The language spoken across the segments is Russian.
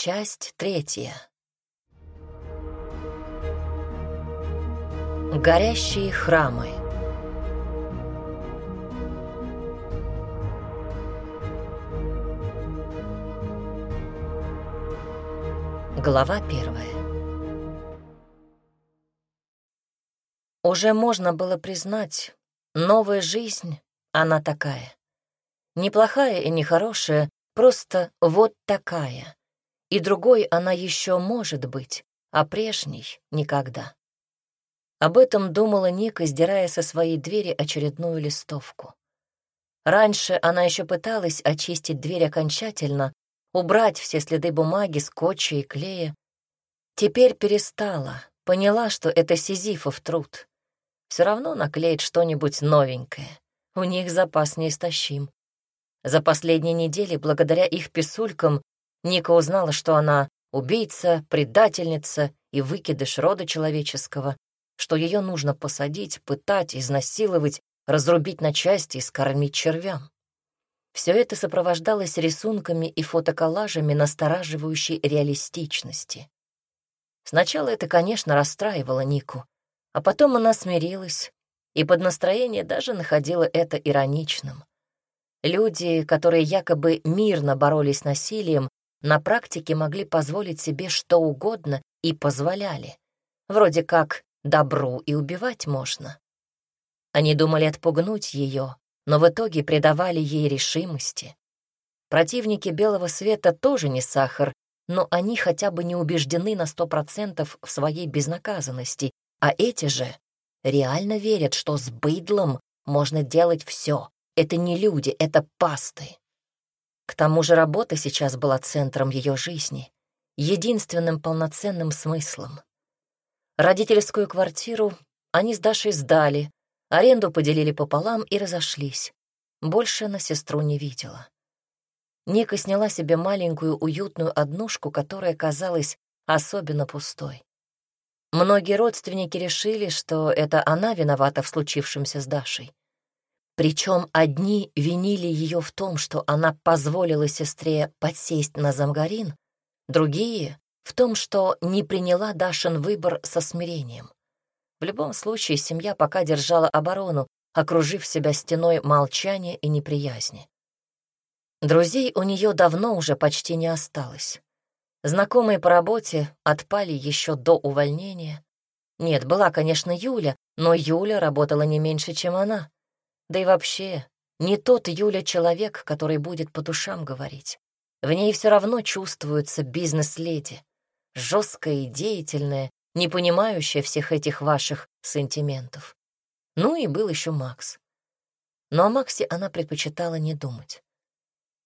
Часть третья. Горящие храмы. Глава первая. Уже можно было признать, новая жизнь, она такая. Неплохая и нехорошая, просто вот такая. И другой она еще может быть, а прежней — никогда. Об этом думала Ника, сдирая со своей двери очередную листовку. Раньше она еще пыталась очистить дверь окончательно, убрать все следы бумаги, скотча и клея. Теперь перестала, поняла, что это сизифов труд. Все равно наклеить что-нибудь новенькое. У них запас неистощим. За последние недели, благодаря их писулькам, Ника узнала, что она убийца, предательница и выкидыш рода человеческого, что ее нужно посадить, пытать, изнасиловать, разрубить на части и скормить червям. Все это сопровождалось рисунками и фотоколлажами настораживающей реалистичности. Сначала это, конечно, расстраивало Нику, а потом она смирилась и под настроение даже находила это ироничным. Люди, которые якобы мирно боролись с насилием, на практике могли позволить себе что угодно и позволяли. Вроде как добру и убивать можно. Они думали отпугнуть ее, но в итоге придавали ей решимости. Противники белого света тоже не сахар, но они хотя бы не убеждены на сто процентов в своей безнаказанности, а эти же реально верят, что с быдлом можно делать все. Это не люди, это пасты. К тому же работа сейчас была центром ее жизни, единственным полноценным смыслом. Родительскую квартиру они с Дашей сдали, Аренду поделили пополам и разошлись. Больше на сестру не видела. Ника сняла себе маленькую уютную однушку, которая казалась особенно пустой. Многие родственники решили, что это она виновата в случившемся с Дашей. Причем одни винили ее в том, что она позволила сестре подсесть на замгарин, другие — в том, что не приняла Дашин выбор со смирением. В любом случае, семья пока держала оборону, окружив себя стеной молчания и неприязни. Друзей у нее давно уже почти не осталось. Знакомые по работе отпали еще до увольнения. Нет, была, конечно, Юля, но Юля работала не меньше, чем она. Да и вообще, не тот Юля человек, который будет по душам говорить. В ней все равно чувствуется бизнес-леди, жесткая и деятельная, не понимающая всех этих ваших сантиментов. Ну и был еще Макс. Но о Максе она предпочитала не думать.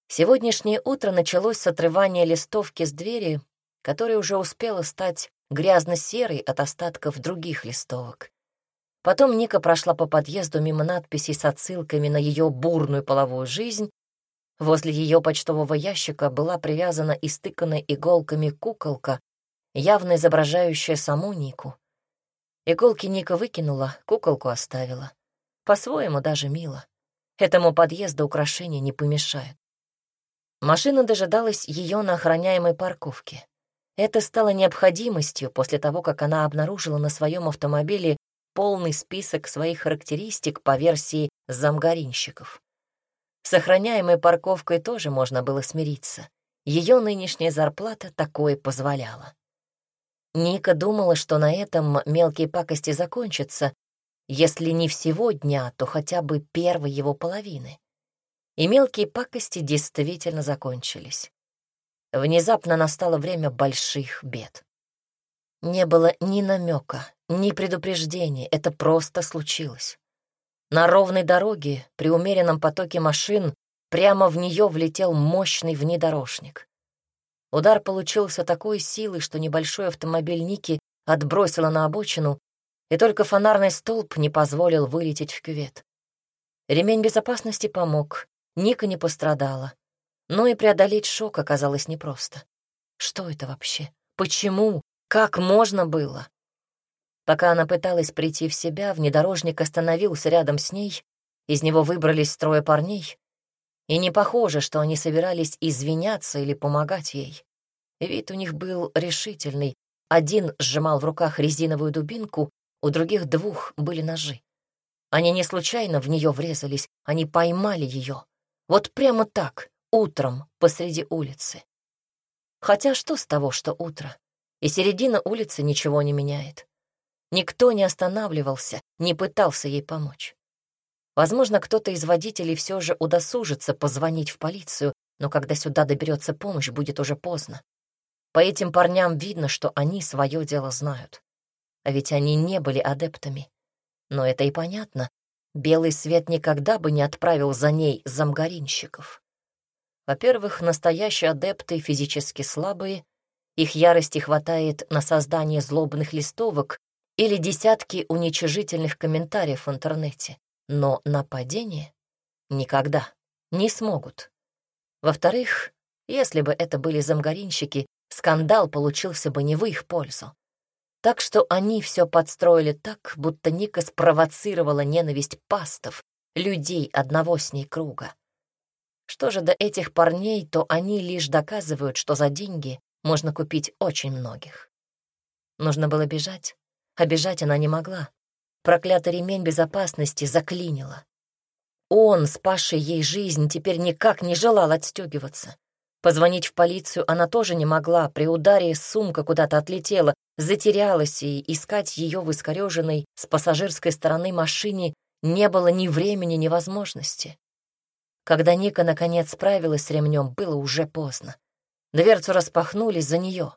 Сегодняшнее утро началось с отрывания листовки с двери, которая уже успела стать грязно-серой от остатков других листовок. Потом Ника прошла по подъезду мимо надписей с отсылками на ее бурную половую жизнь. Возле ее почтового ящика была привязана истыканная иголками куколка явно изображающая саму Нику. Иголки Ника выкинула, куколку оставила. По-своему даже мило. Этому подъезду украшения не помешает. Машина дожидалась ее на охраняемой парковке. Это стало необходимостью после того, как она обнаружила на своем автомобиле полный список своих характеристик по версии замгаринщиков. С охраняемой парковкой тоже можно было смириться. Ее нынешняя зарплата такое позволяла. Ника думала, что на этом мелкие пакости закончатся, если не всего дня, то хотя бы первой его половины. И мелкие пакости действительно закончились. Внезапно настало время больших бед. Не было ни намека, ни предупреждения, это просто случилось. На ровной дороге, при умеренном потоке машин, прямо в нее влетел мощный внедорожник. Удар получился такой силой, что небольшой автомобиль Ники отбросило на обочину, и только фонарный столб не позволил вылететь в кювет. Ремень безопасности помог, Ника не пострадала. Но и преодолеть шок оказалось непросто. Что это вообще? Почему? Как можно было? Пока она пыталась прийти в себя, внедорожник остановился рядом с ней, из него выбрались трое парней, и не похоже, что они собирались извиняться или помогать ей. Вид у них был решительный. Один сжимал в руках резиновую дубинку, у других двух были ножи. Они не случайно в нее врезались, они поймали ее. Вот прямо так, утром, посреди улицы. Хотя что с того, что утро? И середина улицы ничего не меняет. Никто не останавливался, не пытался ей помочь. Возможно, кто-то из водителей все же удосужится позвонить в полицию, но когда сюда доберется помощь, будет уже поздно. По этим парням видно, что они свое дело знают. А ведь они не были адептами. Но это и понятно. Белый свет никогда бы не отправил за ней замгаринщиков. Во-первых, настоящие адепты физически слабые, их ярости хватает на создание злобных листовок или десятки уничижительных комментариев в интернете но нападение никогда не смогут. Во-вторых, если бы это были замгаринщики, скандал получился бы не в их пользу. Так что они все подстроили так, будто Ника спровоцировала ненависть пастов, людей одного с ней круга. Что же до этих парней, то они лишь доказывают, что за деньги можно купить очень многих. Нужно было бежать, бежать она не могла. Проклятый ремень безопасности заклинило. Он, спасший ей жизнь, теперь никак не желал отстегиваться. Позвонить в полицию она тоже не могла. При ударе сумка куда-то отлетела, затерялась, и искать ее в искореженной с пассажирской стороны машине не было ни времени, ни возможности. Когда Ника наконец справилась с ремнем, было уже поздно. Дверцу распахнули за нее.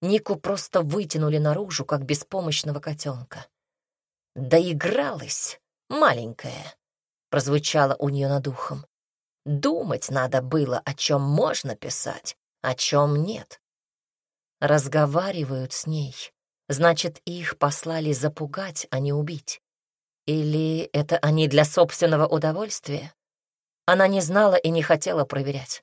Нику просто вытянули наружу, как беспомощного котенка. «Доигралась, маленькая», — прозвучало у нее над ухом. «Думать надо было, о чем можно писать, о чем нет». Разговаривают с ней. Значит, их послали запугать, а не убить. Или это они для собственного удовольствия? Она не знала и не хотела проверять.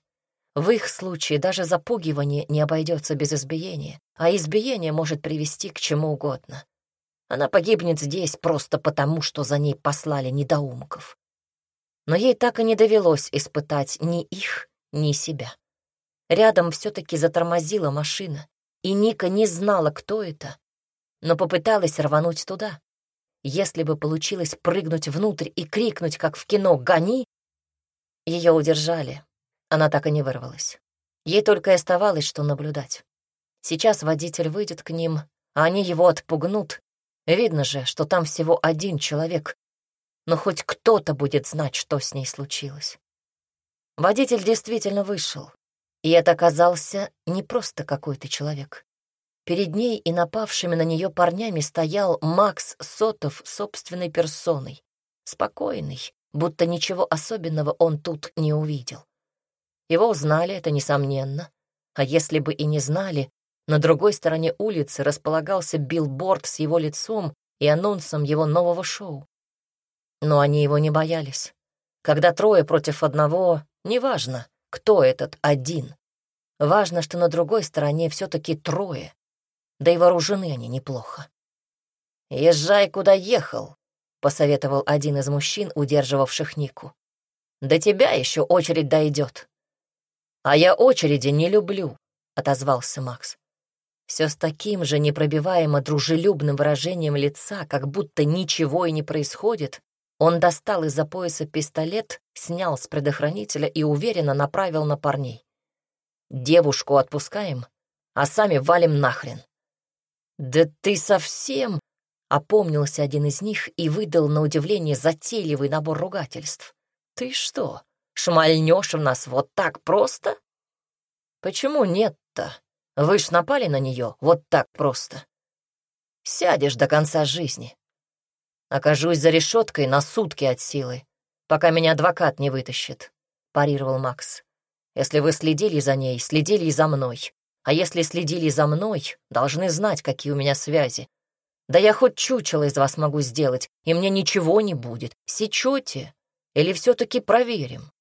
В их случае даже запугивание не обойдется без избиения, а избиение может привести к чему угодно. Она погибнет здесь просто потому, что за ней послали недоумков. Но ей так и не довелось испытать ни их, ни себя. Рядом все-таки затормозила машина, и Ника не знала, кто это, но попыталась рвануть туда. Если бы получилось прыгнуть внутрь и крикнуть, как в кино «Гони!», ее удержали. Она так и не вырвалась. Ей только и оставалось, что наблюдать. Сейчас водитель выйдет к ним, а они его отпугнут, Видно же, что там всего один человек, но хоть кто-то будет знать, что с ней случилось. Водитель действительно вышел, и это оказался не просто какой-то человек. Перед ней и напавшими на нее парнями стоял Макс Сотов собственной персоной, спокойный, будто ничего особенного он тут не увидел. Его узнали, это несомненно, а если бы и не знали, на другой стороне улицы располагался билборд с его лицом и анонсом его нового шоу. Но они его не боялись. Когда трое против одного, неважно, кто этот один. Важно, что на другой стороне все-таки трое, да и вооружены они неплохо. «Езжай, куда ехал», — посоветовал один из мужчин, удерживавших Нику. «До тебя еще очередь дойдет». «А я очереди не люблю», — отозвался Макс. Все с таким же непробиваемо дружелюбным выражением лица, как будто ничего и не происходит, он достал из-за пояса пистолет, снял с предохранителя и уверенно направил на парней. «Девушку отпускаем, а сами валим нахрен». «Да ты совсем...» — опомнился один из них и выдал на удивление затейливый набор ругательств. «Ты что, шмальнешь в нас вот так просто?» «Почему нет-то?» Вы ж напали на нее вот так просто. Сядешь до конца жизни. Окажусь за решеткой на сутки от силы, пока меня адвокат не вытащит, парировал Макс. Если вы следили за ней, следили и за мной. А если следили за мной, должны знать, какие у меня связи. Да я хоть чучело из вас могу сделать, и мне ничего не будет. Сечете? Или все-таки проверим?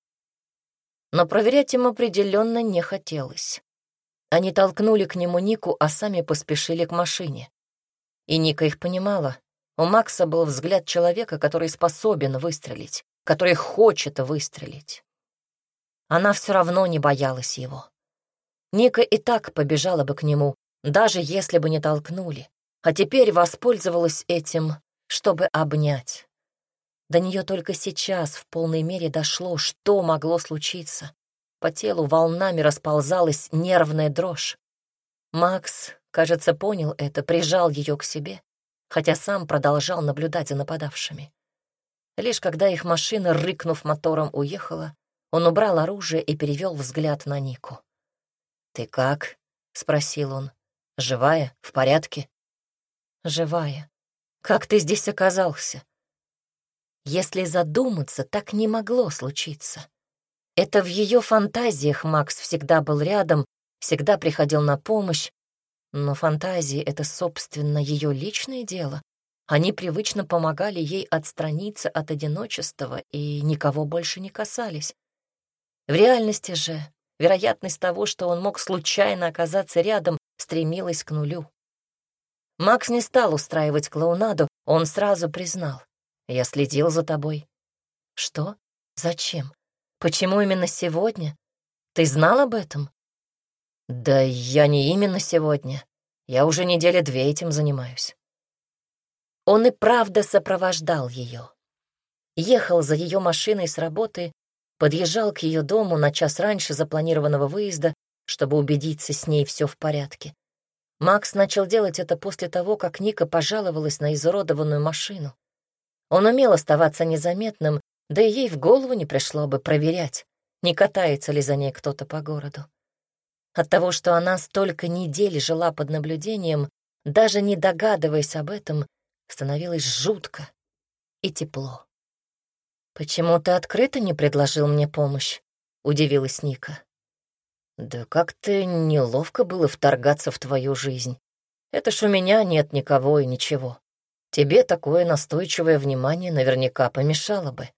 Но проверять им определенно не хотелось. Они толкнули к нему Нику, а сами поспешили к машине. И Ника их понимала. У Макса был взгляд человека, который способен выстрелить, который хочет выстрелить. Она все равно не боялась его. Ника и так побежала бы к нему, даже если бы не толкнули, а теперь воспользовалась этим, чтобы обнять. До нее только сейчас в полной мере дошло, что могло случиться. По телу волнами расползалась нервная дрожь. Макс, кажется, понял это, прижал ее к себе, хотя сам продолжал наблюдать за нападавшими. Лишь когда их машина, рыкнув мотором, уехала, он убрал оружие и перевел взгляд на Нику. «Ты как?» — спросил он. «Живая? В порядке?» «Живая. Как ты здесь оказался?» Если задуматься, так не могло случиться. Это в ее фантазиях Макс всегда был рядом, всегда приходил на помощь, но фантазии — это, собственно, ее личное дело. Они привычно помогали ей отстраниться от одиночества и никого больше не касались. В реальности же вероятность того, что он мог случайно оказаться рядом, стремилась к нулю. Макс не стал устраивать клоунаду, он сразу признал. Я следил за тобой. Что? Зачем? Почему именно сегодня? Ты знал об этом? Да я не именно сегодня. Я уже недели две этим занимаюсь. Он и правда сопровождал ее. Ехал за ее машиной с работы, подъезжал к ее дому на час раньше запланированного выезда, чтобы убедиться, с ней все в порядке. Макс начал делать это после того, как Ника пожаловалась на изуродованную машину. Он умел оставаться незаметным, да и ей в голову не пришло бы проверять, не катается ли за ней кто-то по городу. От того, что она столько недель жила под наблюдением, даже не догадываясь об этом, становилось жутко и тепло. «Почему ты открыто не предложил мне помощь?» — удивилась Ника. «Да как-то неловко было вторгаться в твою жизнь. Это ж у меня нет никого и ничего. Тебе такое настойчивое внимание наверняка помешало бы.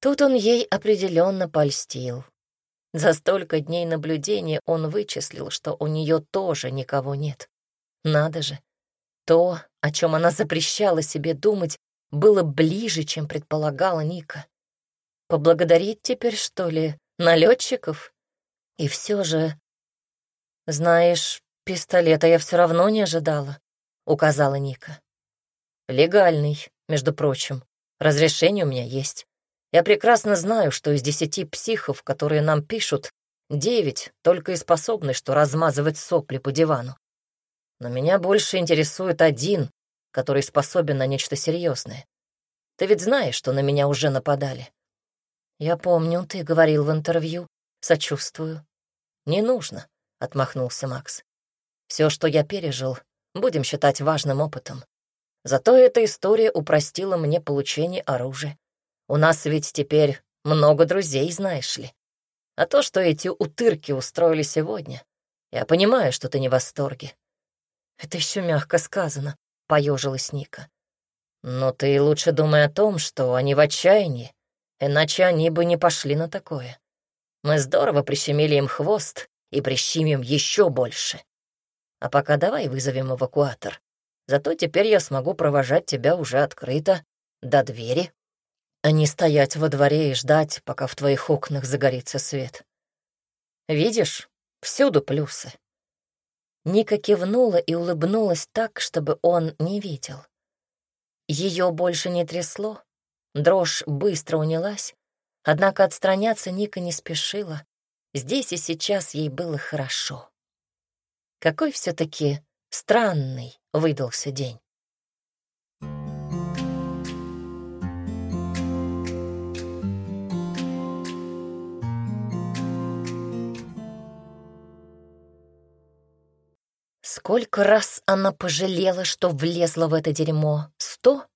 Тут он ей определенно польстил. За столько дней наблюдения он вычислил, что у нее тоже никого нет. Надо же. То, о чем она запрещала себе думать, было ближе, чем предполагала Ника. Поблагодарить теперь, что ли, налетчиков? И все же... Знаешь, пистолета я все равно не ожидала, — указала Ника. Легальный, между прочим. Разрешение у меня есть. Я прекрасно знаю, что из десяти психов, которые нам пишут, девять только и способны, что размазывать сопли по дивану. Но меня больше интересует один, который способен на нечто серьезное. Ты ведь знаешь, что на меня уже нападали. Я помню, ты говорил в интервью. Сочувствую. Не нужно, — отмахнулся Макс. Все, что я пережил, будем считать важным опытом. Зато эта история упростила мне получение оружия. У нас ведь теперь много друзей, знаешь ли. А то, что эти утырки устроили сегодня, я понимаю, что ты не в восторге. Это еще мягко сказано, — поежилась Ника. Но ты лучше думай о том, что они в отчаянии, иначе они бы не пошли на такое. Мы здорово прищемили им хвост и прищемим еще больше. А пока давай вызовем эвакуатор. Зато теперь я смогу провожать тебя уже открыто, до двери, а не стоять во дворе и ждать, пока в твоих окнах загорится свет. Видишь, всюду плюсы. Ника кивнула и улыбнулась так, чтобы он не видел. Ее больше не трясло, дрожь быстро унялась, однако отстраняться Ника не спешила. Здесь и сейчас ей было хорошо. Какой все таки странный выдался день. Сколько раз она пожалела, что влезла в это дерьмо? Сто?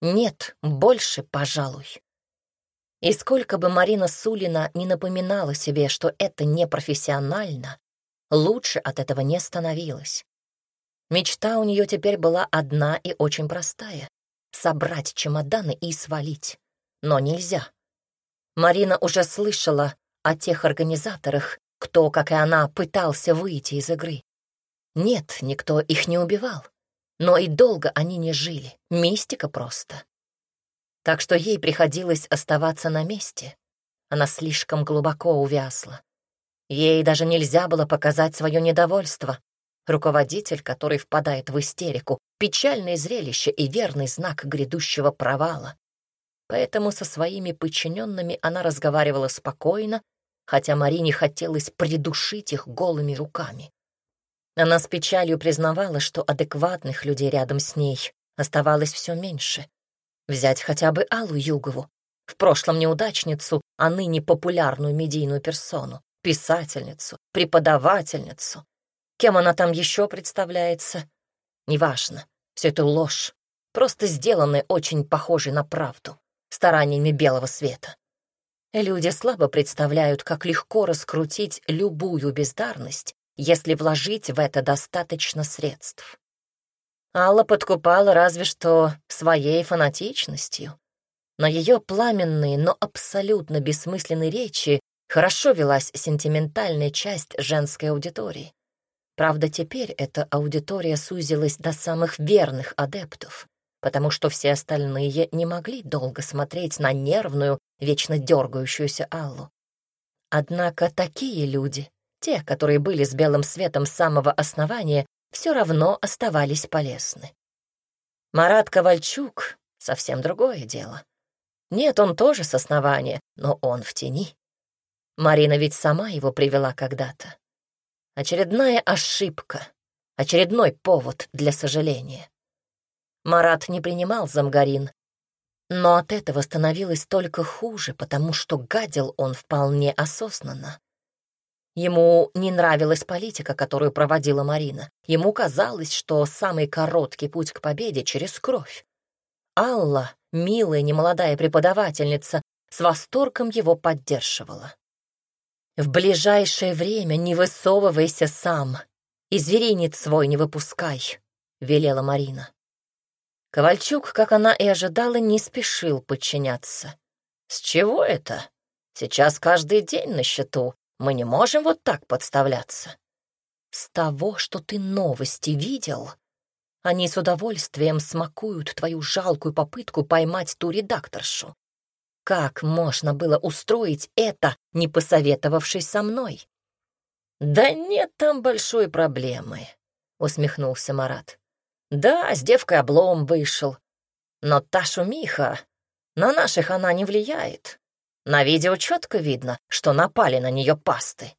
Нет, больше, пожалуй. И сколько бы Марина Сулина не напоминала себе, что это непрофессионально, лучше от этого не становилось. Мечта у нее теперь была одна и очень простая — собрать чемоданы и свалить. Но нельзя. Марина уже слышала о тех организаторах, кто, как и она, пытался выйти из игры. Нет, никто их не убивал. Но и долго они не жили. Мистика просто. Так что ей приходилось оставаться на месте. Она слишком глубоко увязла. Ей даже нельзя было показать свое недовольство. Руководитель, который впадает в истерику, печальное зрелище и верный знак грядущего провала. Поэтому со своими подчиненными она разговаривала спокойно, хотя Марине хотелось придушить их голыми руками. Она с печалью признавала, что адекватных людей рядом с ней оставалось все меньше. Взять хотя бы Аллу Югову, в прошлом неудачницу, а ныне популярную медийную персону, писательницу, преподавательницу. Кем она там еще представляется? Неважно, все это ложь, просто сделанная очень похожей на правду, стараниями белого света. Люди слабо представляют, как легко раскрутить любую бездарность, если вложить в это достаточно средств. Алла подкупала разве что своей фанатичностью. На ее пламенные, но абсолютно бессмысленные речи хорошо велась сентиментальная часть женской аудитории. Правда, теперь эта аудитория сузилась до самых верных адептов, потому что все остальные не могли долго смотреть на нервную, вечно дергающуюся Аллу. Однако такие люди, те, которые были с белым светом с самого основания, все равно оставались полезны. Марат Ковальчук — совсем другое дело. Нет, он тоже с основания, но он в тени. Марина ведь сама его привела когда-то. Очередная ошибка, очередной повод для сожаления. Марат не принимал замгарин, но от этого становилось только хуже, потому что гадил он вполне осознанно. Ему не нравилась политика, которую проводила Марина. Ему казалось, что самый короткий путь к победе через кровь. Алла, милая немолодая преподавательница, с восторгом его поддерживала. «В ближайшее время не высовывайся сам, и зверинец свой не выпускай», — велела Марина. Ковальчук, как она и ожидала, не спешил подчиняться. «С чего это? Сейчас каждый день на счету, мы не можем вот так подставляться. С того, что ты новости видел, они с удовольствием смакуют твою жалкую попытку поймать ту редакторшу. Как можно было устроить это, не посоветовавшись со мной? Да нет там большой проблемы, усмехнулся Марат. Да, с девкой облом вышел. Но та шумиха, на наших она не влияет. На видео четко видно, что напали на нее пасты.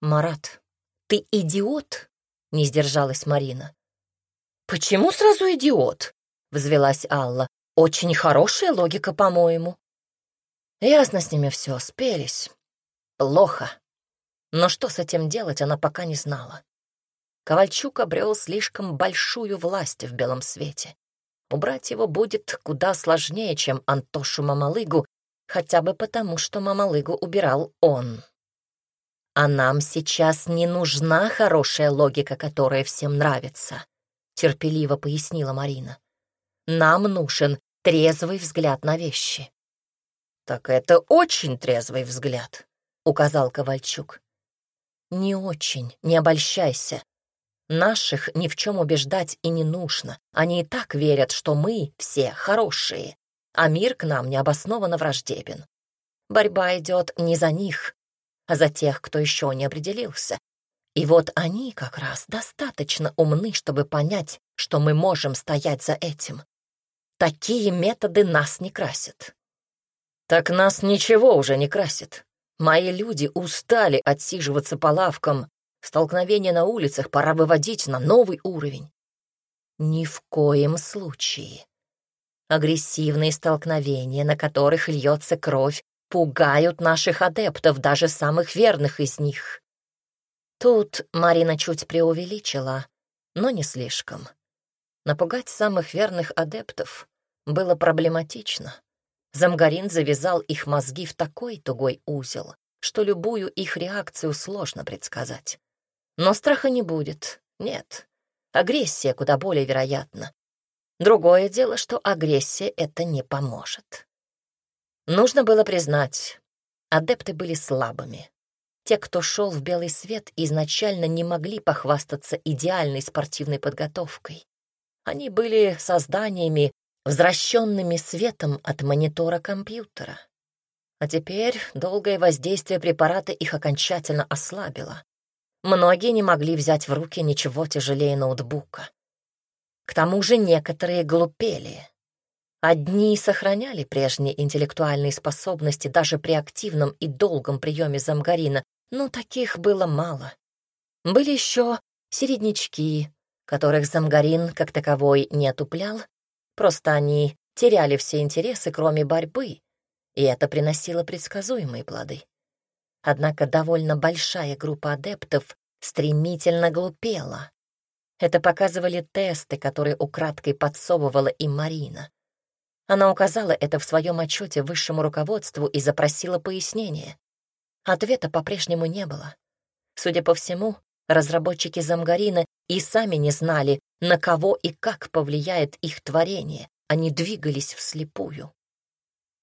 «Марат, ты идиот?» — не сдержалась Марина. «Почему сразу идиот?» — взвелась Алла. «Очень хорошая логика, по-моему». Ясно с ними все, спелись. Плохо. Но что с этим делать, она пока не знала. Ковальчук обрел слишком большую власть в белом свете. Убрать его будет куда сложнее, чем Антошу Мамалыгу хотя бы потому, что мамалыгу убирал он. А нам сейчас не нужна хорошая логика, которая всем нравится, терпеливо пояснила Марина. Нам нужен трезвый взгляд на вещи. Так это очень трезвый взгляд, указал Ковальчук. Не очень, не обольщайся. Наших ни в чем убеждать и не нужно. Они и так верят, что мы все хорошие а мир к нам необоснованно враждебен. Борьба идет не за них, а за тех, кто еще не определился. И вот они как раз достаточно умны, чтобы понять, что мы можем стоять за этим. Такие методы нас не красят. Так нас ничего уже не красит. Мои люди устали отсиживаться по лавкам. Столкновения на улицах пора выводить на новый уровень. Ни в коем случае. Агрессивные столкновения, на которых льется кровь, пугают наших адептов, даже самых верных из них. Тут Марина чуть преувеличила, но не слишком. Напугать самых верных адептов было проблематично. Замгарин завязал их мозги в такой тугой узел, что любую их реакцию сложно предсказать. Но страха не будет, нет. Агрессия куда более вероятна. Другое дело, что агрессия это не поможет. Нужно было признать, адепты были слабыми. Те, кто шел в белый свет, изначально не могли похвастаться идеальной спортивной подготовкой. Они были созданиями, возвращенными светом от монитора компьютера. А теперь долгое воздействие препарата их окончательно ослабило. Многие не могли взять в руки ничего тяжелее ноутбука. К тому же некоторые глупели. Одни сохраняли прежние интеллектуальные способности даже при активном и долгом приеме замгарина, но таких было мало. Были еще середнячки, которых замгарин как таковой не отуплял, просто они теряли все интересы, кроме борьбы, и это приносило предсказуемые плоды. Однако довольно большая группа адептов стремительно глупела. Это показывали тесты, которые украдкой подсовывала им Марина. Она указала это в своем отчете высшему руководству и запросила пояснение. Ответа по-прежнему не было. Судя по всему, разработчики Замгарина и сами не знали, на кого и как повлияет их творение. Они двигались вслепую.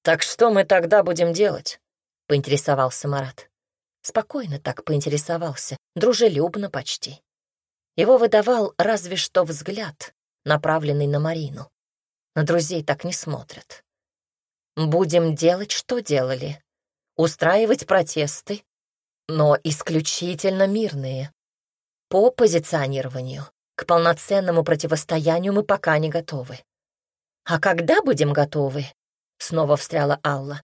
«Так что мы тогда будем делать?» — поинтересовался Марат. Спокойно так поинтересовался, дружелюбно почти. Его выдавал разве что взгляд, направленный на Марину. На друзей так не смотрят. «Будем делать, что делали. Устраивать протесты, но исключительно мирные. По позиционированию, к полноценному противостоянию мы пока не готовы. А когда будем готовы, Снова встряла Алла.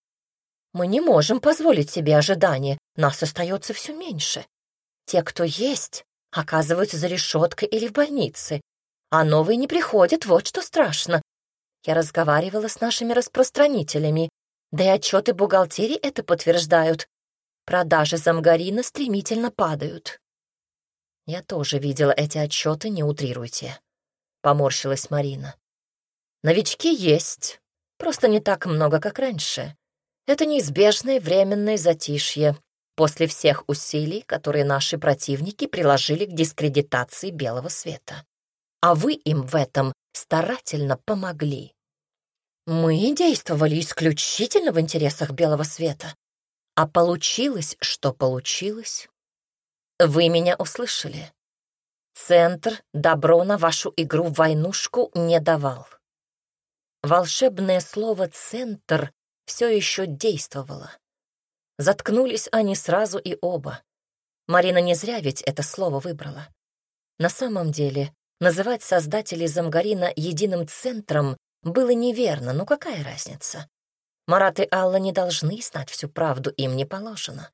Мы не можем позволить себе ожидания, нас остается все меньше. Те, кто есть, оказываются за решеткой или в больнице, а новые не приходят, вот что страшно. Я разговаривала с нашими распространителями, да и отчеты бухгалтерии это подтверждают. Продажи замгарина стремительно падают. Я тоже видела эти отчеты, не утрируйте. Поморщилась Марина. Новички есть, Просто не так много, как раньше. Это неизбежное временное затишье после всех усилий, которые наши противники приложили к дискредитации белого света. А вы им в этом старательно помогли. Мы действовали исключительно в интересах белого света. А получилось, что получилось. Вы меня услышали. Центр добро на вашу игру в войнушку не давал. Волшебное слово «центр» все еще действовало. Заткнулись они сразу и оба. Марина не зря ведь это слово выбрала. На самом деле, называть создателей Замгарина единым центром было неверно, но какая разница? Марат и Алла не должны знать всю правду, им не положено.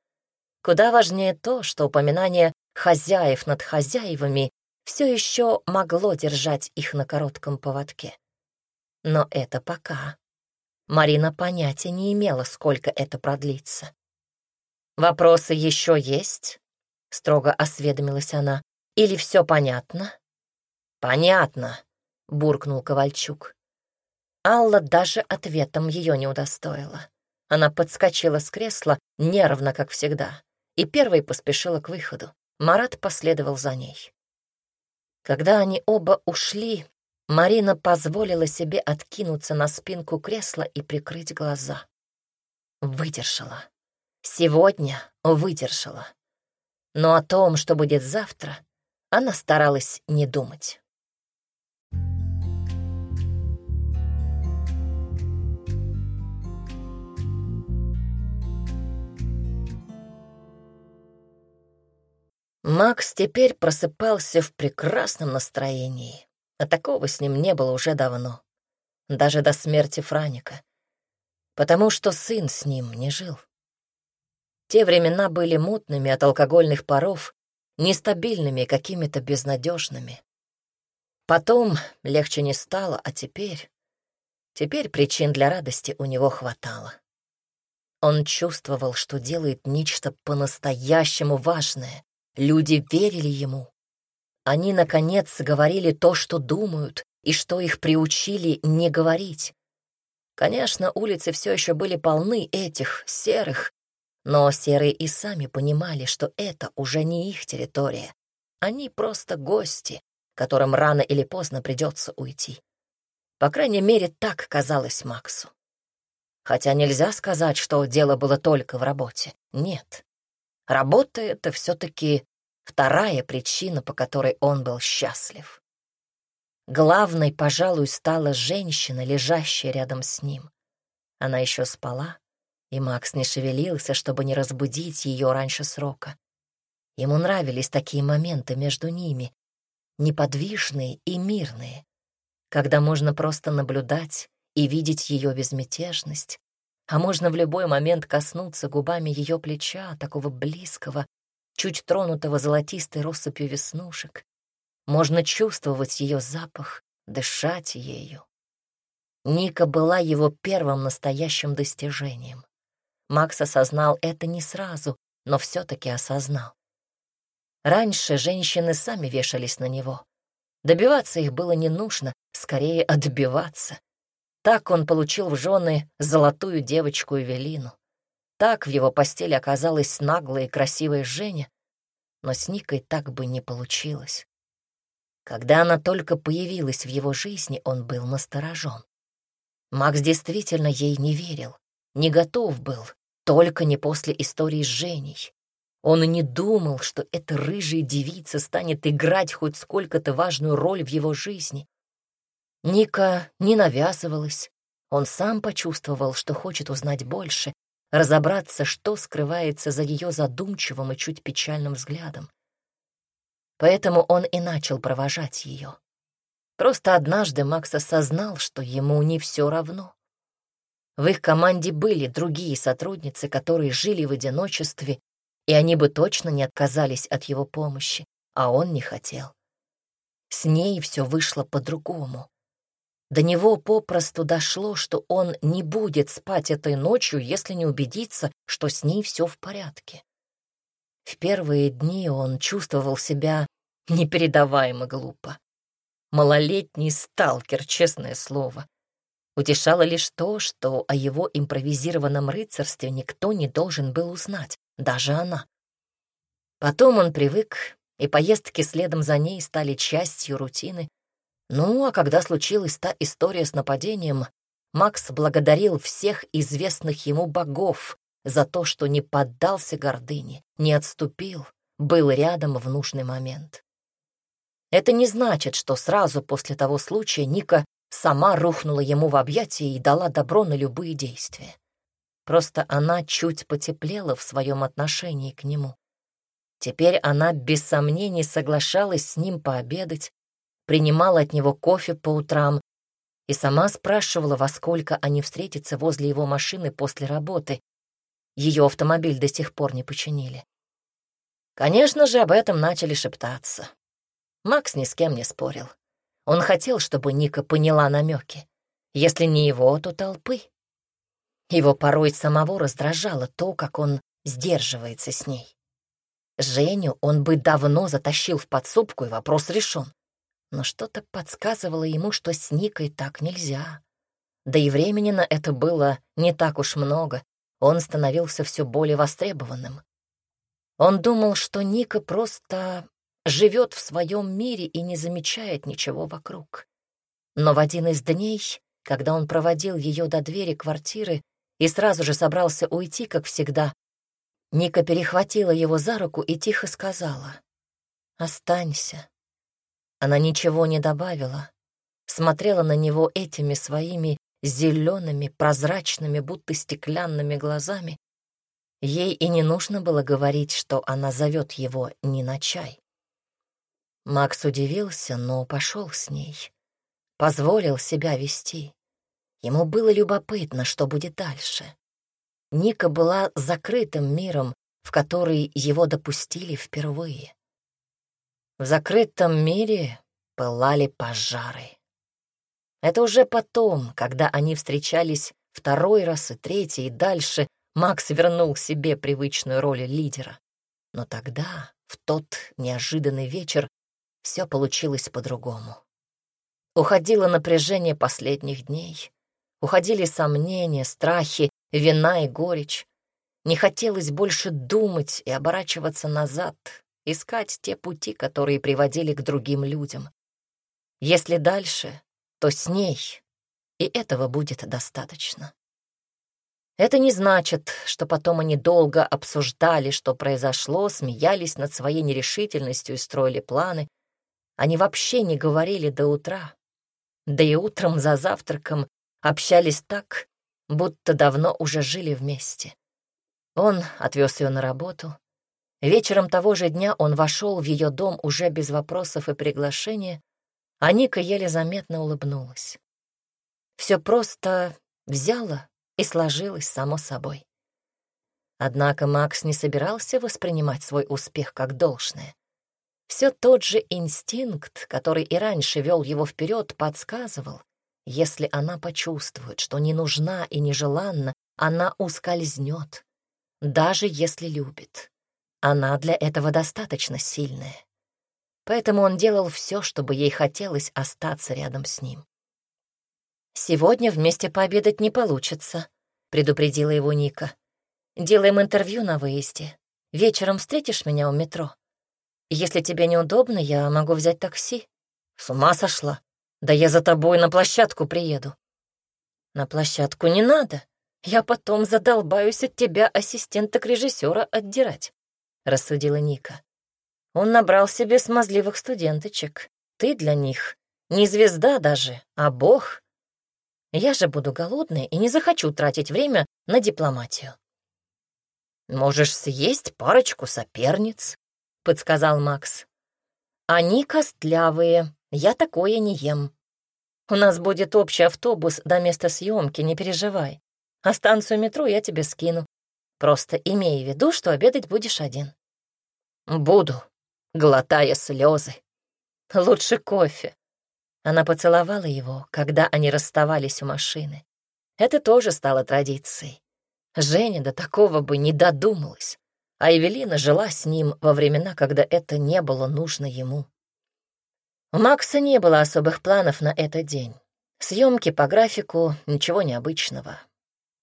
Куда важнее то, что упоминание хозяев над хозяевами все еще могло держать их на коротком поводке. Но это пока. Марина понятия не имела, сколько это продлится. «Вопросы еще есть?» — строго осведомилась она. «Или все понятно?» «Понятно», — буркнул Ковальчук. Алла даже ответом ее не удостоила. Она подскочила с кресла, нервно, как всегда, и первой поспешила к выходу. Марат последовал за ней. Когда они оба ушли, Марина позволила себе откинуться на спинку кресла и прикрыть глаза. Выдержала. Сегодня выдержала. Но о том, что будет завтра, она старалась не думать. Макс теперь просыпался в прекрасном настроении. А такого с ним не было уже давно, даже до смерти Франика, потому что сын с ним не жил. Те времена были мутными от алкогольных паров, нестабильными, какими-то безнадежными. Потом легче не стало, а теперь... Теперь причин для радости у него хватало. Он чувствовал, что делает нечто по-настоящему важное. Люди верили ему. Они, наконец, говорили то, что думают, и что их приучили не говорить. Конечно, улицы все еще были полны этих, серых, но серые и сами понимали, что это уже не их территория. Они просто гости, которым рано или поздно придется уйти. По крайней мере, так казалось Максу. Хотя нельзя сказать, что дело было только в работе. Нет. Работа — это все-таки Вторая причина, по которой он был счастлив. Главной, пожалуй, стала женщина, лежащая рядом с ним. Она еще спала, И Макс не шевелился, чтобы не разбудить ее раньше срока. Ему нравились такие моменты между ними, неподвижные и мирные, когда можно просто наблюдать и видеть ее безмятежность, а можно в любой момент коснуться губами ее плеча, такого близкого, чуть тронутого золотистой россыпью веснушек. Можно чувствовать ее запах, дышать ею. Ника была его первым настоящим достижением. Макс осознал это не сразу, но все-таки осознал. Раньше женщины сами вешались на него. Добиваться их было не нужно, скорее отбиваться. Так он получил в жены золотую девочку Эвелину. Так в его постели оказалась наглая и красивая Женя, но с Никой так бы не получилось. Когда она только появилась в его жизни, он был насторожен. Макс действительно ей не верил, не готов был, только не после истории с Женей. Он и не думал, что эта рыжая девица станет играть хоть сколько-то важную роль в его жизни. Ника не навязывалась. Он сам почувствовал, что хочет узнать больше, разобраться, что скрывается за ее задумчивым и чуть печальным взглядом. Поэтому он и начал провожать ее. Просто однажды Макс осознал, что ему не все равно. В их команде были другие сотрудницы, которые жили в одиночестве, и они бы точно не отказались от его помощи, а он не хотел. С ней все вышло по-другому. До него попросту дошло, что он не будет спать этой ночью, если не убедится, что с ней все в порядке. В первые дни он чувствовал себя непередаваемо глупо. Малолетний сталкер, честное слово. Утешало лишь то, что о его импровизированном рыцарстве никто не должен был узнать, даже она. Потом он привык, и поездки следом за ней стали частью рутины, ну, а когда случилась та история с нападением, Макс благодарил всех известных ему богов за то, что не поддался гордыне, не отступил, был рядом в нужный момент. Это не значит, что сразу после того случая Ника сама рухнула ему в объятия и дала добро на любые действия. Просто она чуть потеплела в своем отношении к нему. Теперь она без сомнений соглашалась с ним пообедать, принимала от него кофе по утрам и сама спрашивала, во сколько они встретятся возле его машины после работы. Ее автомобиль до сих пор не починили. Конечно же, об этом начали шептаться. Макс ни с кем не спорил. Он хотел, чтобы Ника поняла намеки. Если не его, то толпы. Его порой самого раздражало то, как он сдерживается с ней. Женю он бы давно затащил в подсобку, и вопрос решен но что-то подсказывало ему, что с Никой так нельзя. Да и времени на это было не так уж много, он становился все более востребованным. Он думал, что Ника просто живет в своем мире и не замечает ничего вокруг. Но в один из дней, когда он проводил ее до двери квартиры и сразу же собрался уйти, как всегда, Ника перехватила его за руку и тихо сказала «Останься, она ничего не добавила, смотрела на него этими своими зелеными, прозрачными, будто стеклянными глазами. Ей и не нужно было говорить, что она зовет его не на чай. Макс удивился, но пошел с ней. Позволил себя вести. Ему было любопытно, что будет дальше. Ника была закрытым миром, в который его допустили впервые. В закрытом мире пылали пожары. Это уже потом, когда они встречались второй раз и третий, и дальше Макс вернул себе привычную роль лидера. Но тогда, в тот неожиданный вечер, все получилось по-другому. Уходило напряжение последних дней, уходили сомнения, страхи, вина и горечь. Не хотелось больше думать и оборачиваться назад, искать те пути, которые приводили к другим людям. Если дальше, то с ней, и этого будет достаточно. Это не значит, что потом они долго обсуждали, что произошло, смеялись над своей нерешительностью и строили планы. Они вообще не говорили до утра. Да и утром за завтраком общались так, будто давно уже жили вместе. Он отвез ее на работу. Вечером того же дня он вошел в ее дом уже без вопросов и приглашения, а Ника еле заметно улыбнулась. Все просто взяло и сложилось само собой. Однако Макс не собирался воспринимать свой успех как должное. Все тот же инстинкт, который и раньше вел его вперед, подсказывал, если она почувствует, что не нужна и нежеланна, она ускользнет, даже если любит. Она для этого достаточно сильная. Поэтому он делал все, чтобы ей хотелось остаться рядом с ним. «Сегодня вместе пообедать не получится», — предупредила его Ника. «Делаем интервью на выезде. Вечером встретишь меня у метро?» Если тебе неудобно, я могу взять такси. С ума сошла? Да я за тобой на площадку приеду. На площадку не надо. Я потом задолбаюсь от тебя ассистента к режиссера отдирать, рассудила Ника. Он набрал себе смазливых студенточек. Ты для них не звезда даже, а бог. Я же буду голодной и не захочу тратить время на дипломатию. Можешь съесть парочку соперниц, подсказал Макс. «Они костлявые, я такое не ем. У нас будет общий автобус до места съемки, не переживай. А станцию метро я тебе скину. Просто имей в виду, что обедать будешь один». «Буду», глотая слезы. «Лучше кофе». Она поцеловала его, когда они расставались у машины. Это тоже стало традицией. Женя до такого бы не додумалась а Эвелина жила с ним во времена, когда это не было нужно ему. У Макса не было особых планов на этот день. Съемки по графику, ничего необычного.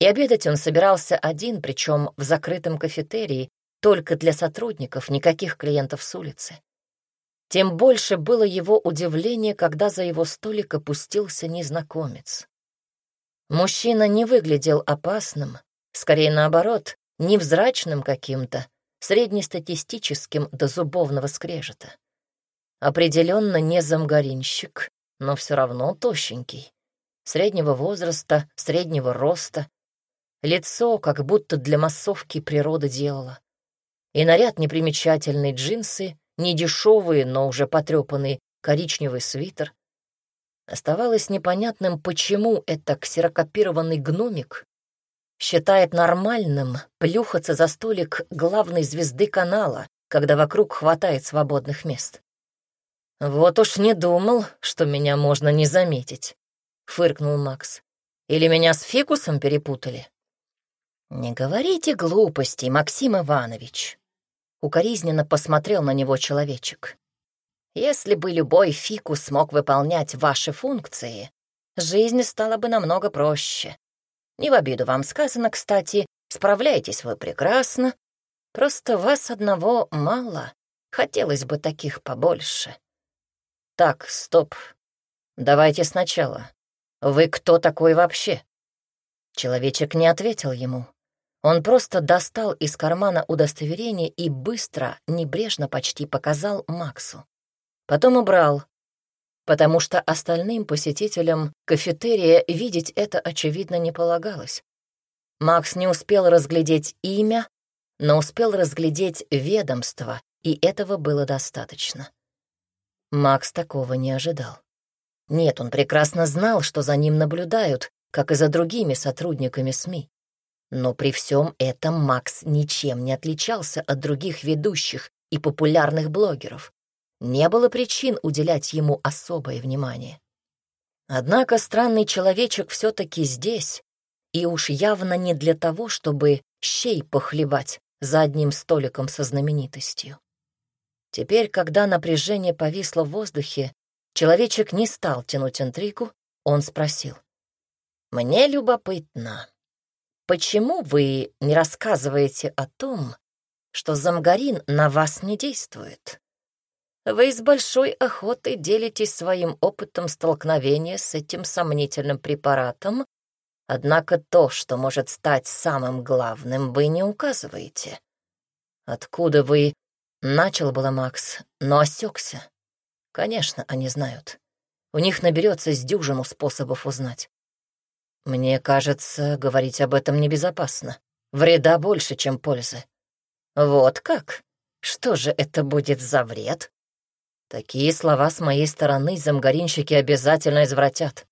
И обедать он собирался один, причем в закрытом кафетерии, только для сотрудников, никаких клиентов с улицы. Тем больше было его удивление, когда за его столик опустился незнакомец. Мужчина не выглядел опасным, скорее наоборот, невзрачным каким-то, среднестатистическим до зубовного скрежета. Определенно не замгаринщик, но все равно тощенький. Среднего возраста, среднего роста. Лицо как будто для массовки природа делала. И наряд непримечательный джинсы, не дешевые, но уже потрепанный коричневый свитер. Оставалось непонятным, почему это ксерокопированный гномик считает нормальным плюхаться за столик главной звезды канала, когда вокруг хватает свободных мест. «Вот уж не думал, что меня можно не заметить», — фыркнул Макс. «Или меня с фикусом перепутали?» «Не говорите глупостей, Максим Иванович», — укоризненно посмотрел на него человечек. «Если бы любой фикус смог выполнять ваши функции, жизнь стала бы намного проще. Не в обиду вам сказано, кстати, справляетесь вы прекрасно. Просто вас одного мало. Хотелось бы таких побольше. Так, стоп. Давайте сначала. Вы кто такой вообще? Человечек не ответил ему. Он просто достал из кармана удостоверение и быстро, небрежно почти показал Максу. Потом убрал, потому что остальным посетителям кафетерия видеть это, очевидно, не полагалось. Макс не успел разглядеть имя, но успел разглядеть ведомство, и этого было достаточно. Макс такого не ожидал. Нет, он прекрасно знал, что за ним наблюдают, как и за другими сотрудниками СМИ. Но при всем этом Макс ничем не отличался от других ведущих и популярных блогеров не было причин уделять ему особое внимание. Однако странный человечек все-таки здесь, и уж явно не для того, чтобы щей похлебать за одним столиком со знаменитостью. Теперь, когда напряжение повисло в воздухе, человечек не стал тянуть интригу, он спросил. «Мне любопытно, почему вы не рассказываете о том, что замгарин на вас не действует?» Вы с большой охотой делитесь своим опытом столкновения с этим сомнительным препаратом, однако то, что может стать самым главным, вы не указываете. Откуда вы... Начал было Макс, но осекся. Конечно, они знают. У них наберется с дюжину способов узнать. Мне кажется, говорить об этом небезопасно. Вреда больше, чем пользы. Вот как? Что же это будет за вред? Такие слова с моей стороны замгаринщики обязательно извратят.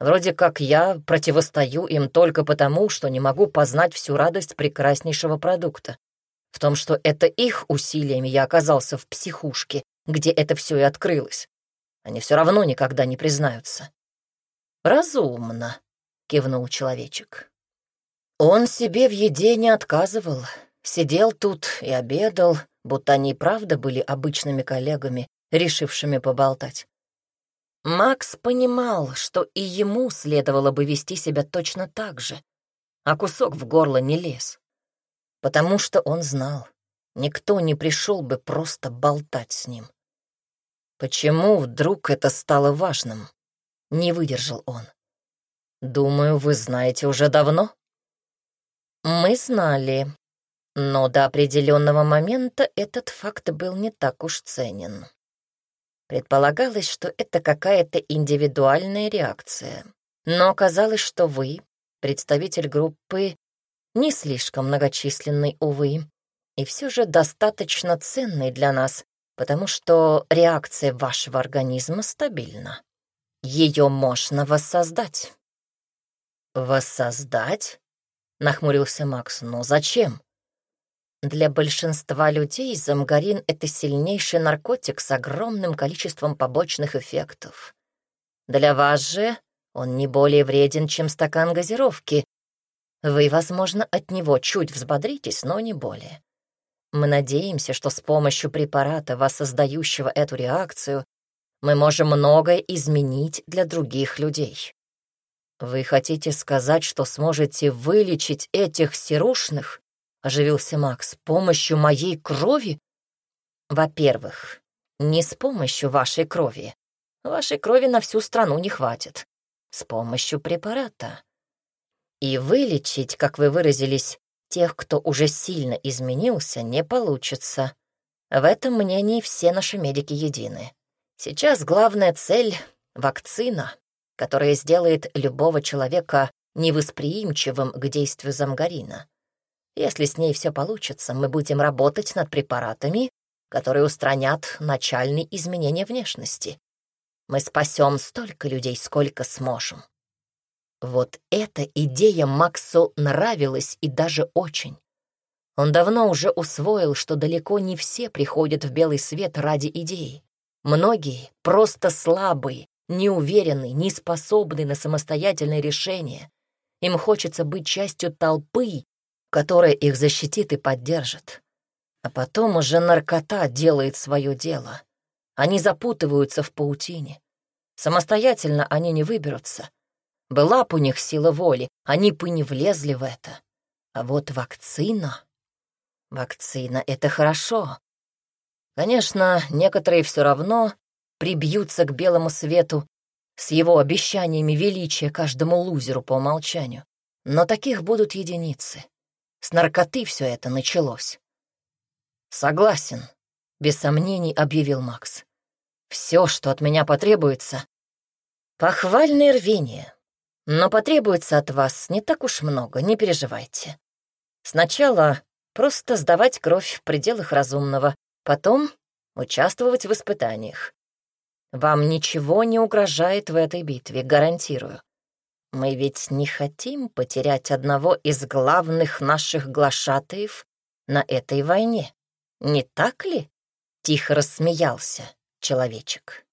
Вроде как я противостою им только потому, что не могу познать всю радость прекраснейшего продукта. В том, что это их усилиями я оказался в психушке, где это все и открылось. Они все равно никогда не признаются. «Разумно», — кивнул человечек. Он себе в еде не отказывал, сидел тут и обедал, будто они и правда были обычными коллегами, решившими поболтать. Макс понимал, что и ему следовало бы вести себя точно так же, а кусок в горло не лез, потому что он знал, никто не пришел бы просто болтать с ним. Почему вдруг это стало важным? Не выдержал он. Думаю, вы знаете уже давно. Мы знали, но до определенного момента этот факт был не так уж ценен. Предполагалось, что это какая-то индивидуальная реакция, но оказалось, что вы, представитель группы, не слишком многочисленный, увы, и все же достаточно ценный для нас, потому что реакция вашего организма стабильна. Ее можно воссоздать. «Воссоздать?» — нахмурился Макс. «Но зачем?» Для большинства людей замгарин — это сильнейший наркотик с огромным количеством побочных эффектов. Для вас же он не более вреден, чем стакан газировки. Вы, возможно, от него чуть взбодритесь, но не более. Мы надеемся, что с помощью препарата, воссоздающего эту реакцию, мы можем многое изменить для других людей. «Вы хотите сказать, что сможете вылечить этих сирушных?» — оживился Макс. «С помощью моей крови?» «Во-первых, не с помощью вашей крови. Вашей крови на всю страну не хватит. С помощью препарата. И вылечить, как вы выразились, тех, кто уже сильно изменился, не получится. В этом мнении все наши медики едины. Сейчас главная цель — вакцина которая сделает любого человека невосприимчивым к действию замгарина. Если с ней все получится, мы будем работать над препаратами, которые устранят начальные изменения внешности. Мы спасем столько людей, сколько сможем. Вот эта идея Максу нравилась и даже очень. Он давно уже усвоил, что далеко не все приходят в белый свет ради идеи. Многие просто слабые, неуверенный, неспособный на самостоятельное решение. Им хочется быть частью толпы, которая их защитит и поддержит. А потом уже наркота делает свое дело. Они запутываются в паутине. Самостоятельно они не выберутся. Была б у них сила воли, они бы не влезли в это. А вот вакцина... Вакцина — это хорошо. Конечно, некоторые все равно прибьются к белому свету с его обещаниями величия каждому лузеру по умолчанию. Но таких будут единицы. С наркоты все это началось. «Согласен», — без сомнений объявил Макс. «Все, что от меня потребуется...» «Похвальное рвение. Но потребуется от вас не так уж много, не переживайте. Сначала просто сдавать кровь в пределах разумного, потом участвовать в испытаниях. Вам ничего не угрожает в этой битве, гарантирую. Мы ведь не хотим потерять одного из главных наших глашатаев на этой войне. Не так ли? Тихо рассмеялся человечек.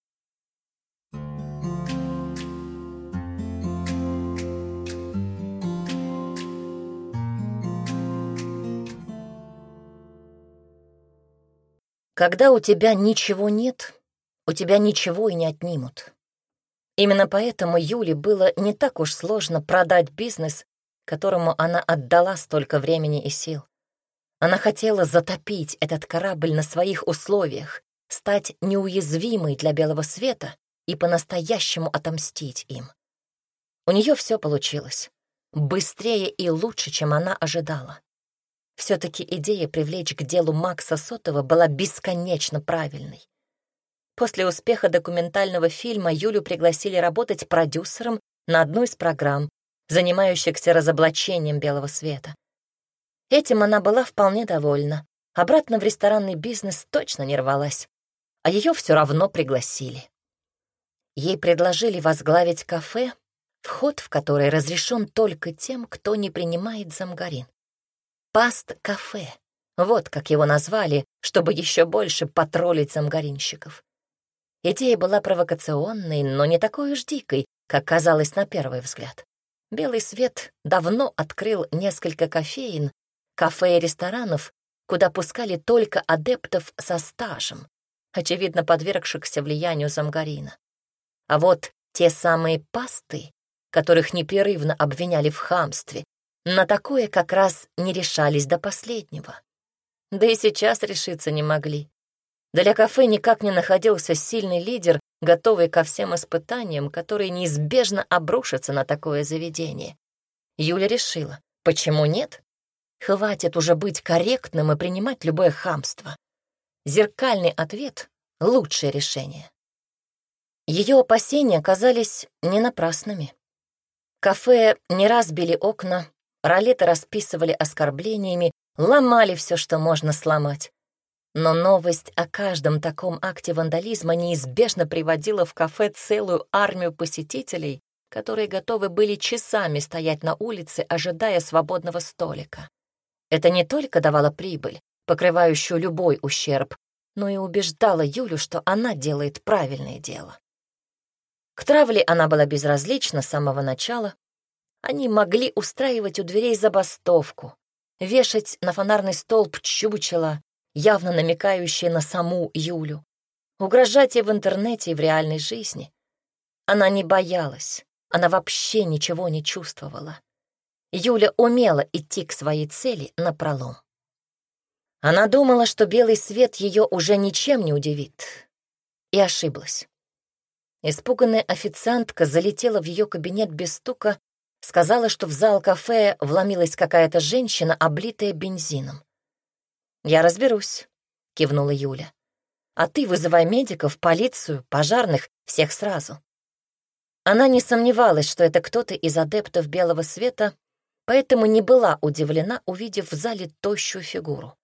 Когда у тебя ничего нет, у тебя ничего и не отнимут. Именно поэтому Юле было не так уж сложно продать бизнес, которому она отдала столько времени и сил. Она хотела затопить этот корабль на своих условиях, стать неуязвимой для белого света и по-настоящему отомстить им. У нее все получилось. Быстрее и лучше, чем она ожидала. Все-таки идея привлечь к делу Макса Сотова была бесконечно правильной. После успеха документального фильма Юлю пригласили работать продюсером на одну из программ, занимающихся разоблачением белого света. Этим она была вполне довольна. Обратно в ресторанный бизнес точно не рвалась, а ее все равно пригласили. Ей предложили возглавить кафе, вход в которое разрешен только тем, кто не принимает замгарин. Паст-кафе. Вот как его назвали, чтобы еще больше потроллить замгаринщиков. Идея была провокационной, но не такой уж дикой, как казалось на первый взгляд. Белый свет давно открыл несколько кофеин, кафе и ресторанов, куда пускали только адептов со стажем, очевидно подвергшихся влиянию замгарина. А вот те самые пасты, которых непрерывно обвиняли в хамстве, на такое как раз не решались до последнего. Да и сейчас решиться не могли. Для кафе никак не находился сильный лидер, готовый ко всем испытаниям, которые неизбежно обрушатся на такое заведение. Юля решила, почему нет? Хватит уже быть корректным и принимать любое хамство. Зеркальный ответ — лучшее решение. Ее опасения казались не напрасными. Кафе не раз били окна, ролеты расписывали оскорблениями, ломали все, что можно сломать. Но новость о каждом таком акте вандализма неизбежно приводила в кафе целую армию посетителей, которые готовы были часами стоять на улице, ожидая свободного столика. Это не только давало прибыль, покрывающую любой ущерб, но и убеждала Юлю, что она делает правильное дело. К травле она была безразлична с самого начала. Они могли устраивать у дверей забастовку, вешать на фонарный столб чучело, явно намекающее на саму Юлю, угрожать ей в интернете и в реальной жизни. Она не боялась, она вообще ничего не чувствовала. Юля умела идти к своей цели напролом. Она думала, что белый свет ее уже ничем не удивит, и ошиблась. Испуганная официантка залетела в ее кабинет без стука Сказала, что в зал кафе вломилась какая-то женщина, облитая бензином. «Я разберусь», — кивнула Юля. «А ты вызывай медиков, полицию, пожарных, всех сразу». Она не сомневалась, что это кто-то из адептов белого света, поэтому не была удивлена, увидев в зале тощую фигуру.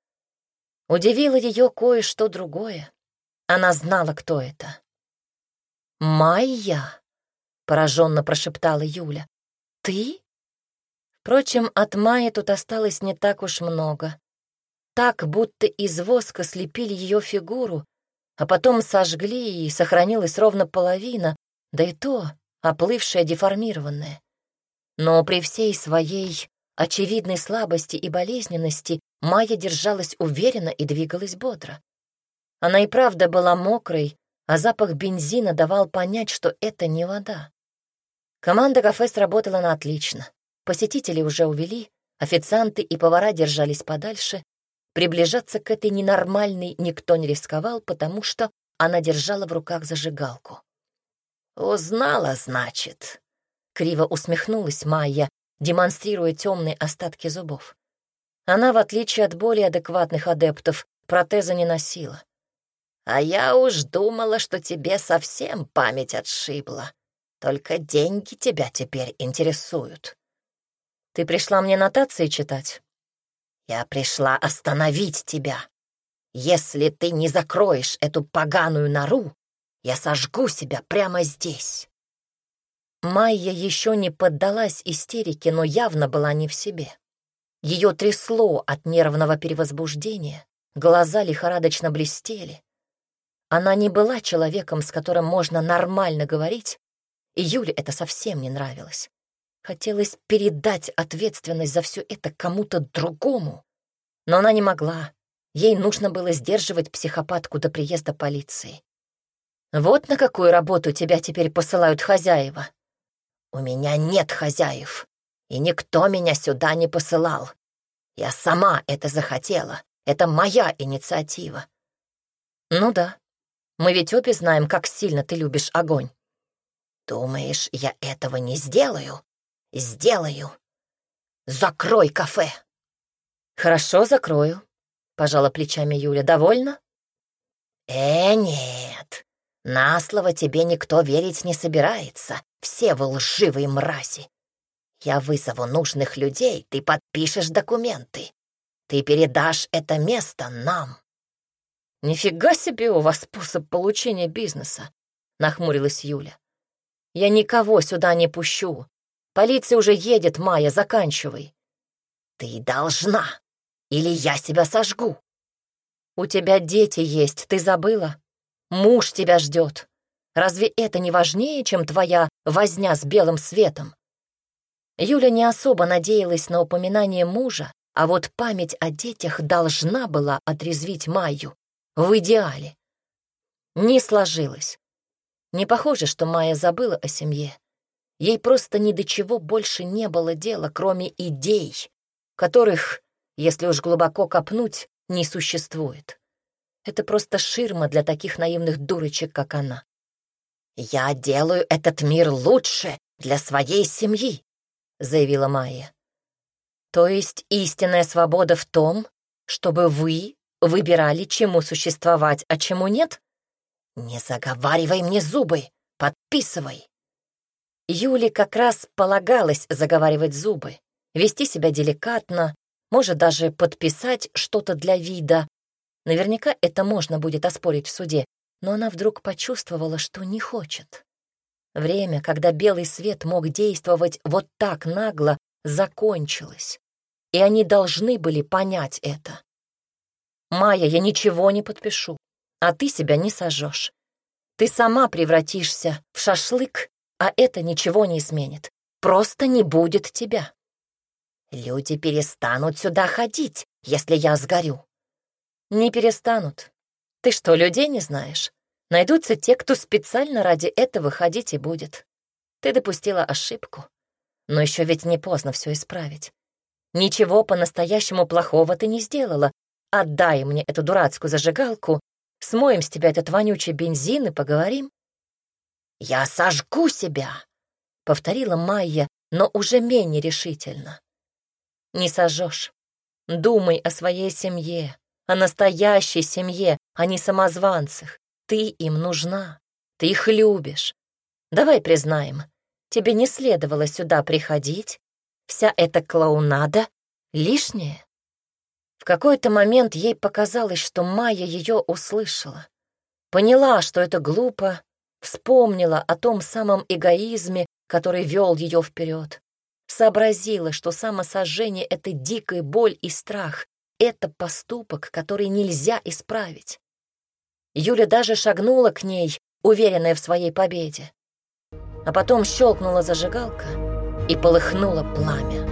Удивило ее кое-что другое. Она знала, кто это. «Майя!» — пораженно прошептала Юля. «Ты?» Впрочем, от Майи тут осталось не так уж много. Так, будто из воска слепили ее фигуру, а потом сожгли, и сохранилась ровно половина, да и то оплывшая, деформированная. Но при всей своей очевидной слабости и болезненности Майя держалась уверенно и двигалась бодро. Она и правда была мокрой, а запах бензина давал понять, что это не вода. Команда кафе сработала на отлично. Посетители уже увели, официанты и повара держались подальше. Приближаться к этой ненормальной никто не рисковал, потому что она держала в руках зажигалку. «Узнала, значит?» — криво усмехнулась Майя, демонстрируя темные остатки зубов. Она, в отличие от более адекватных адептов, протеза не носила. «А я уж думала, что тебе совсем память отшибла. Только деньги тебя теперь интересуют. Ты пришла мне нотации читать? Я пришла остановить тебя. Если ты не закроешь эту поганую нору, я сожгу себя прямо здесь. Майя еще не поддалась истерике, но явно была не в себе. Ее трясло от нервного перевозбуждения, глаза лихорадочно блестели. Она не была человеком, с которым можно нормально говорить, и Юле это совсем не нравилось. Хотелось передать ответственность за все это кому-то другому. Но она не могла. Ей нужно было сдерживать психопатку до приезда полиции. Вот на какую работу тебя теперь посылают хозяева. У меня нет хозяев, и никто меня сюда не посылал. Я сама это захотела. Это моя инициатива. Ну да, мы ведь обе знаем, как сильно ты любишь огонь. «Думаешь, я этого не сделаю? Сделаю. Закрой кафе!» «Хорошо, закрою», — пожала плечами Юля. «Довольно?» «Э, нет. На слово тебе никто верить не собирается. Все вы лживые мрази. Я вызову нужных людей, ты подпишешь документы. Ты передашь это место нам». «Нифига себе у вас способ получения бизнеса», — нахмурилась Юля. «Я никого сюда не пущу. Полиция уже едет, Майя, заканчивай». «Ты должна, или я себя сожгу». «У тебя дети есть, ты забыла? Муж тебя ждет. Разве это не важнее, чем твоя возня с белым светом?» Юля не особо надеялась на упоминание мужа, а вот память о детях должна была отрезвить Майю. В идеале. Не сложилось. Не похоже, что Майя забыла о семье. Ей просто ни до чего больше не было дела, кроме идей, которых, если уж глубоко копнуть, не существует. Это просто ширма для таких наивных дурочек, как она. «Я делаю этот мир лучше для своей семьи», — заявила Майя. То есть истинная свобода в том, чтобы вы выбирали, чему существовать, а чему нет? Не заговаривай мне зубы, подписывай. Юле как раз полагалось заговаривать зубы, вести себя деликатно, может даже подписать что-то для вида. Наверняка это можно будет оспорить в суде, но она вдруг почувствовала, что не хочет. Время, когда белый свет мог действовать вот так нагло, закончилось и они должны были понять это. «Майя, я ничего не подпишу, а ты себя не сожжешь. Ты сама превратишься в шашлык, а это ничего не изменит. Просто не будет тебя». «Люди перестанут сюда ходить, если я сгорю». «Не перестанут. Ты что, людей не знаешь? Найдутся те, кто специально ради этого ходить и будет. Ты допустила ошибку. Но еще ведь не поздно все исправить. Ничего по-настоящему плохого ты не сделала. Отдай мне эту дурацкую зажигалку, смоем с тебя этот вонючий бензин и поговорим». «Я сожгу себя», — повторила Майя, но уже менее решительно. «Не сожжешь. Думай о своей семье, о настоящей семье, а не самозванцах. Ты им нужна, ты их любишь. Давай признаем, тебе не следовало сюда приходить, Вся эта клоунада лишняя. В какой-то момент ей показалось, что Майя ее услышала. Поняла, что это глупо, вспомнила о том самом эгоизме, который вел ее вперед. Сообразила, что самосожжение — это дикая боль и страх, это поступок, который нельзя исправить. Юля даже шагнула к ней, уверенная в своей победе. А потом щелкнула зажигалка — и полыхнуло пламя.